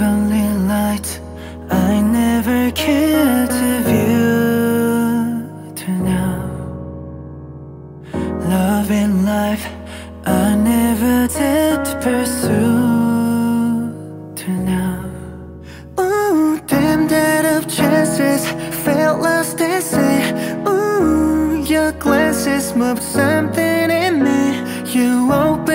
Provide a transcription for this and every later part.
heavenly light. I never cared to view till now. Love and life I never did pursue till now. Ooh, damn that of chances Felt lost and say Ooh, your glances moved something in me. You opened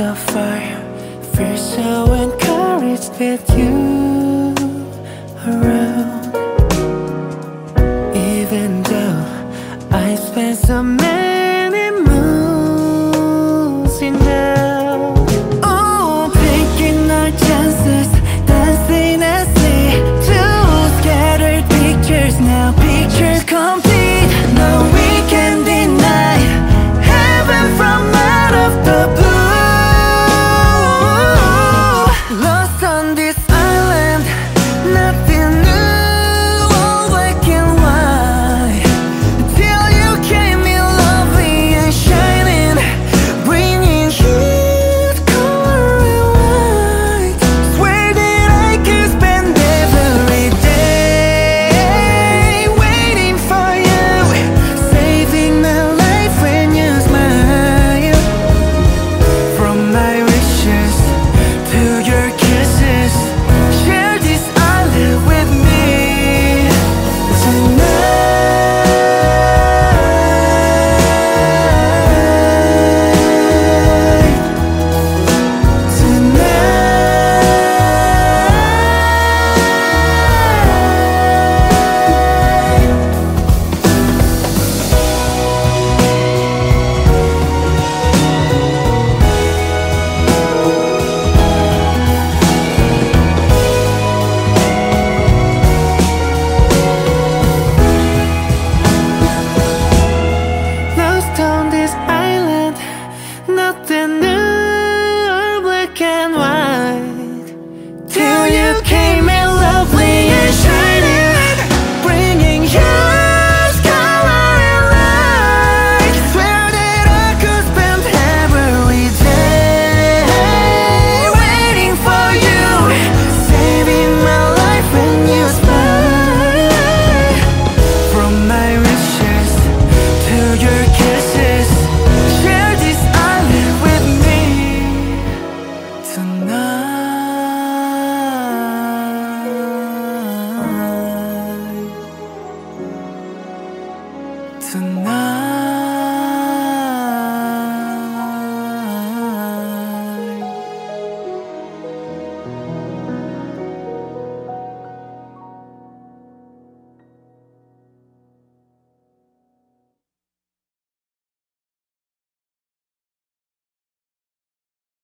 the fire Feel so encouraged with you around. Even though I spent so many moons in the on this